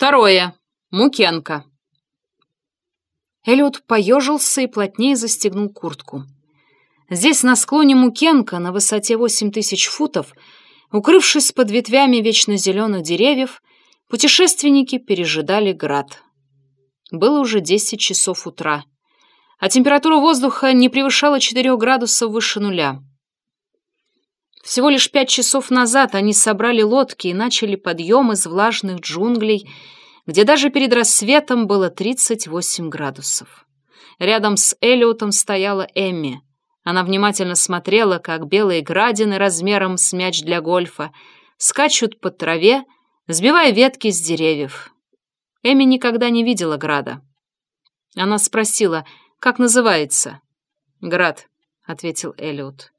Второе. Мукенко. Эллиот поежился и плотнее застегнул куртку. Здесь, на склоне Мукенко, на высоте 8 тысяч футов, укрывшись под ветвями вечно зеленых деревьев, путешественники пережидали град. Было уже 10 часов утра, а температура воздуха не превышала 4 градусов выше нуля. Всего лишь пять часов назад они собрали лодки и начали подъем из влажных джунглей, где даже перед рассветом было 38 градусов. Рядом с Эллиотом стояла Эмми. Она внимательно смотрела, как белые градины размером с мяч для гольфа скачут по траве, сбивая ветки с деревьев. Эми никогда не видела града. Она спросила, как называется? «Град», — ответил Эллиот.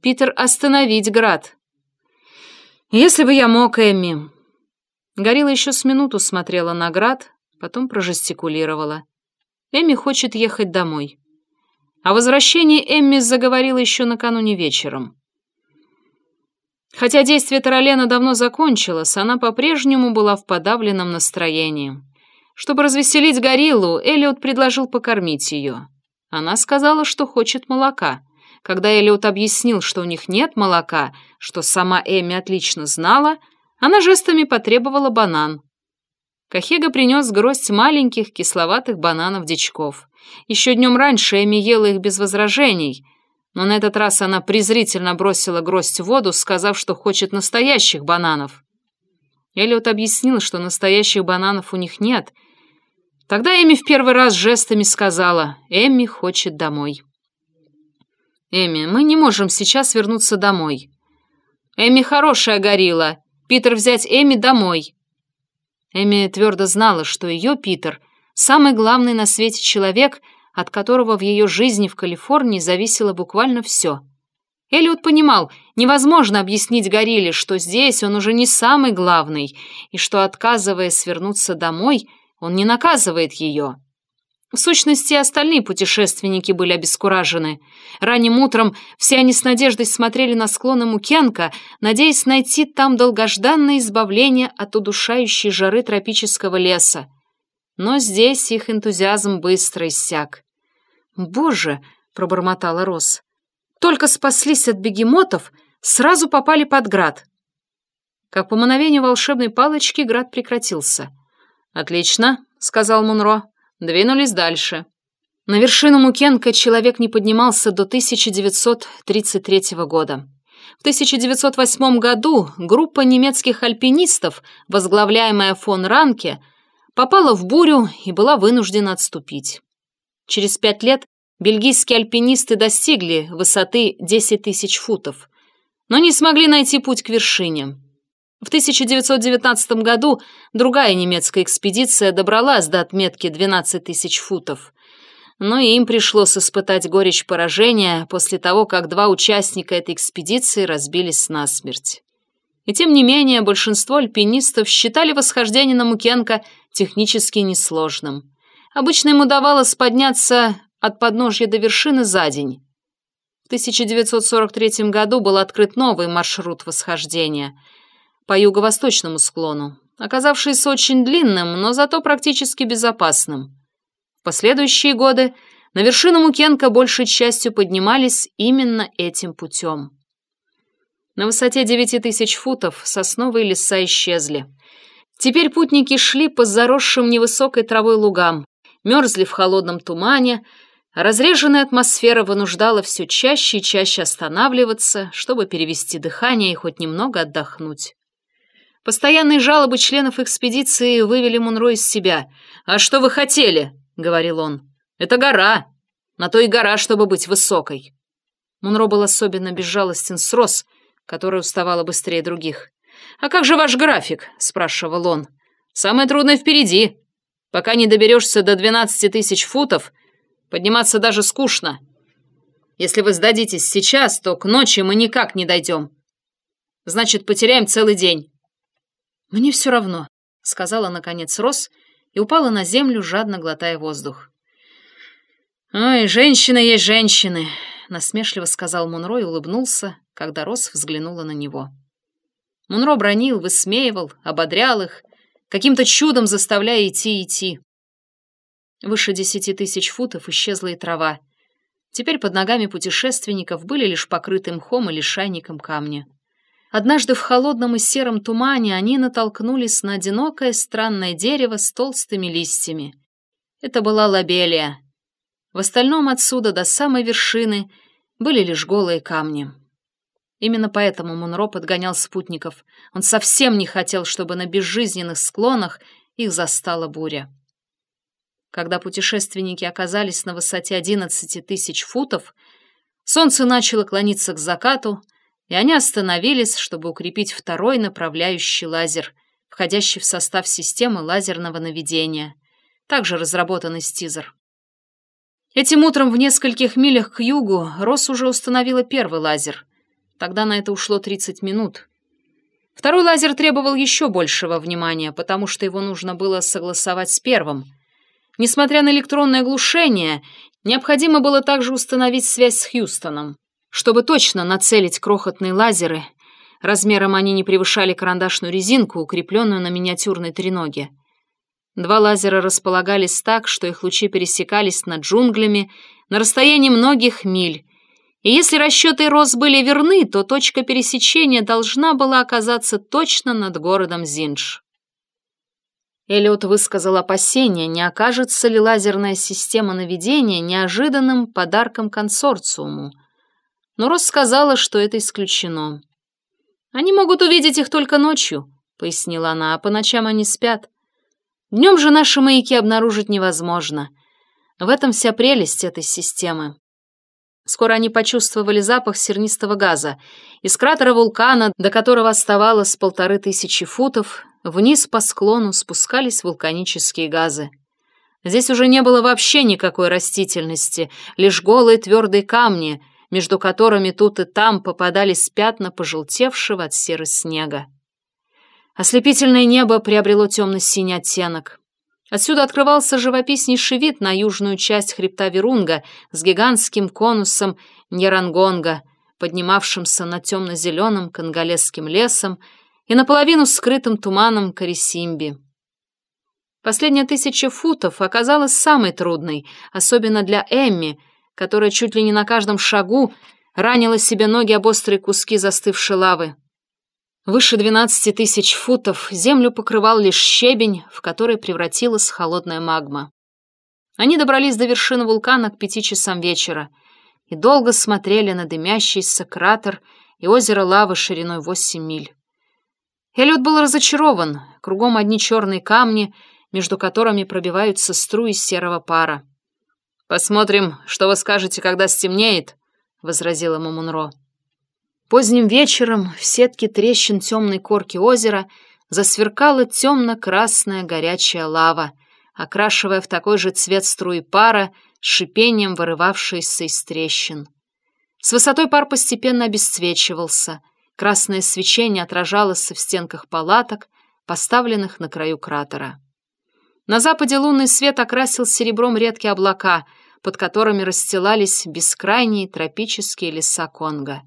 «Питер, остановить град!» «Если бы я мог, Эмми!» Горилла еще с минуту смотрела на град, потом прожестикулировала. Эмми хочет ехать домой. О возвращении Эмми заговорила еще накануне вечером. Хотя действие Таралена давно закончилось, она по-прежнему была в подавленном настроении. Чтобы развеселить гориллу, Элliot предложил покормить ее. Она сказала, что хочет молока. Когда Эллиот объяснил, что у них нет молока, что сама Эми отлично знала, она жестами потребовала банан. Кахега принес гроздь маленьких кисловатых бананов-дичков. Еще днем раньше Эми ела их без возражений, но на этот раз она презрительно бросила гроздь в воду, сказав, что хочет настоящих бананов. Эллиот объяснил, что настоящих бананов у них нет. Тогда Эми в первый раз жестами сказала «Эми хочет домой». «Эми, мы не можем сейчас вернуться домой». «Эми хорошая горилла. Питер взять Эми домой». Эми твердо знала, что ее Питер — самый главный на свете человек, от которого в ее жизни в Калифорнии зависело буквально все. Эллиот понимал, невозможно объяснить горилле, что здесь он уже не самый главный, и что, отказываясь вернуться домой, он не наказывает ее. В сущности, остальные путешественники были обескуражены. Ранним утром все они с надеждой смотрели на склоны Мукенка, надеясь найти там долгожданное избавление от удушающей жары тропического леса. Но здесь их энтузиазм быстро иссяк. «Боже!» — пробормотала Рос. «Только спаслись от бегемотов, сразу попали под град». Как по мановению волшебной палочки град прекратился. «Отлично», — сказал Мунро. Двинулись дальше. На вершину Мукенка человек не поднимался до 1933 года. В 1908 году группа немецких альпинистов, возглавляемая фон Ранке, попала в бурю и была вынуждена отступить. Через пять лет бельгийские альпинисты достигли высоты 10 тысяч футов, но не смогли найти путь к вершине. В 1919 году другая немецкая экспедиция добралась до отметки 12 тысяч футов. Но им пришлось испытать горечь поражения после того, как два участника этой экспедиции разбились насмерть. И тем не менее, большинство альпинистов считали восхождение на Мукенко технически несложным. Обычно им удавалось подняться от подножья до вершины за день. В 1943 году был открыт новый маршрут восхождения – по юго-восточному склону, оказавшийся очень длинным, но зато практически безопасным. В последующие годы на вершину Мукенко большей частью поднимались именно этим путем. На высоте 9000 футов сосновые леса исчезли. Теперь путники шли по заросшим невысокой травой лугам, мерзли в холодном тумане, а разреженная атмосфера вынуждала все чаще и чаще останавливаться, чтобы перевести дыхание и хоть немного отдохнуть. Постоянные жалобы членов экспедиции вывели Мунро из себя. «А что вы хотели?» — говорил он. «Это гора. На то и гора, чтобы быть высокой». Мунро был особенно безжалостен с Рос, которая уставала быстрее других. «А как же ваш график?» — спрашивал он. «Самое трудное впереди. Пока не доберешься до 12 тысяч футов, подниматься даже скучно. Если вы сдадитесь сейчас, то к ночи мы никак не дойдем. Значит, потеряем целый день. «Мне все равно», — сказала, наконец, Рос и упала на землю, жадно глотая воздух. «Ой, женщины есть женщины», — насмешливо сказал Мунро и улыбнулся, когда Рос взглянула на него. Мунро бронил, высмеивал, ободрял их, каким-то чудом заставляя идти и идти. Выше десяти тысяч футов исчезла и трава. Теперь под ногами путешественников были лишь покрыты мхом или шайником камня. Однажды в холодном и сером тумане они натолкнулись на одинокое странное дерево с толстыми листьями. Это была лобелия. В остальном отсюда до самой вершины были лишь голые камни. Именно поэтому Мунро подгонял спутников. Он совсем не хотел, чтобы на безжизненных склонах их застала буря. Когда путешественники оказались на высоте 11 тысяч футов, солнце начало клониться к закату, и они остановились, чтобы укрепить второй направляющий лазер, входящий в состав системы лазерного наведения, также разработанный Стизер. Этим утром в нескольких милях к югу Росс уже установила первый лазер. Тогда на это ушло 30 минут. Второй лазер требовал еще большего внимания, потому что его нужно было согласовать с первым. Несмотря на электронное глушение, необходимо было также установить связь с Хьюстоном. Чтобы точно нацелить крохотные лазеры, размером они не превышали карандашную резинку, укрепленную на миниатюрной треноге. Два лазера располагались так, что их лучи пересекались над джунглями на расстоянии многих миль, и если расчеты Рос были верны, то точка пересечения должна была оказаться точно над городом Зиндж. Эллиот высказал опасение, не окажется ли лазерная система наведения неожиданным подарком консорциуму — но Рос сказала, что это исключено. «Они могут увидеть их только ночью», — пояснила она, — «а по ночам они спят. Днем же наши маяки обнаружить невозможно. В этом вся прелесть этой системы». Скоро они почувствовали запах сернистого газа. Из кратера вулкана, до которого оставалось полторы тысячи футов, вниз по склону спускались вулканические газы. Здесь уже не было вообще никакой растительности, лишь голые твердые камни — между которыми тут и там попадались пятна пожелтевшего от серы снега. Ослепительное небо приобрело темно-синий оттенок. Отсюда открывался живописнейший вид на южную часть хребта Верунга с гигантским конусом Ньярангонга, поднимавшимся над темно-зеленым конголезским лесом и наполовину скрытым туманом Карисимби. Последняя тысяча футов оказалась самой трудной, особенно для Эмми, которая чуть ли не на каждом шагу ранила себе ноги об острые куски застывшей лавы. Выше двенадцати тысяч футов землю покрывал лишь щебень, в который превратилась холодная магма. Они добрались до вершины вулкана к пяти часам вечера и долго смотрели на дымящийся кратер и озеро лавы шириной восемь миль. Эллиот был разочарован, кругом одни черные камни, между которыми пробиваются струи серого пара. «Посмотрим, что вы скажете, когда стемнеет», — возразил ему Мунро. Поздним вечером в сетке трещин темной корки озера засверкала темно-красная горячая лава, окрашивая в такой же цвет струи пара шипением вырывавшейся из трещин. С высотой пар постепенно обесцвечивался, красное свечение отражалось в стенках палаток, поставленных на краю кратера. На западе лунный свет окрасил серебром редкие облака, под которыми расстилались бескрайние тропические леса Конго.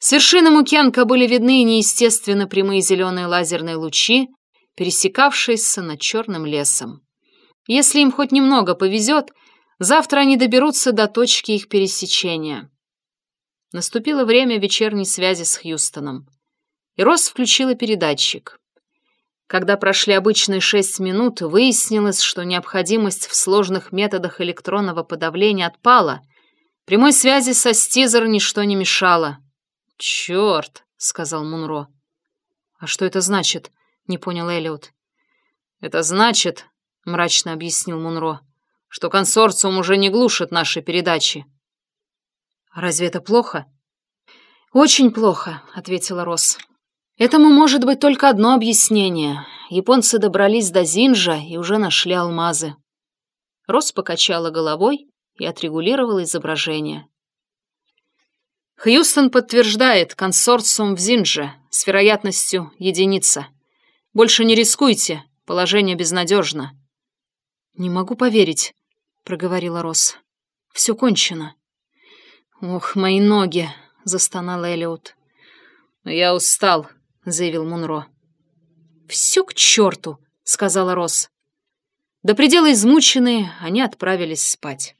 С вершины Мукенка были видны неестественно прямые зеленые лазерные лучи, пересекавшиеся над черным лесом. Если им хоть немного повезет, завтра они доберутся до точки их пересечения. Наступило время вечерней связи с Хьюстоном. И Росс включила передатчик. Когда прошли обычные шесть минут, выяснилось, что необходимость в сложных методах электронного подавления отпала. Прямой связи со Стизер ничто не мешало. «Черт!» — сказал Мунро. «А что это значит?» — не понял Эллиот. «Это значит, — мрачно объяснил Мунро, — что консорциум уже не глушит наши передачи». «Разве это плохо?» «Очень плохо», — ответила Росс. Этому может быть только одно объяснение. Японцы добрались до Зинжа и уже нашли алмазы. Рос покачала головой и отрегулировала изображение. Хьюстон подтверждает консорциум в Зинже с вероятностью единица. Больше не рискуйте, положение безнадежно. Не могу поверить, проговорила Рос. Все кончено. Ох, мои ноги, застонал Элиот. Я устал, заявил Мунро. «Все к черту», — сказала Росс. До предела измученные, они отправились спать.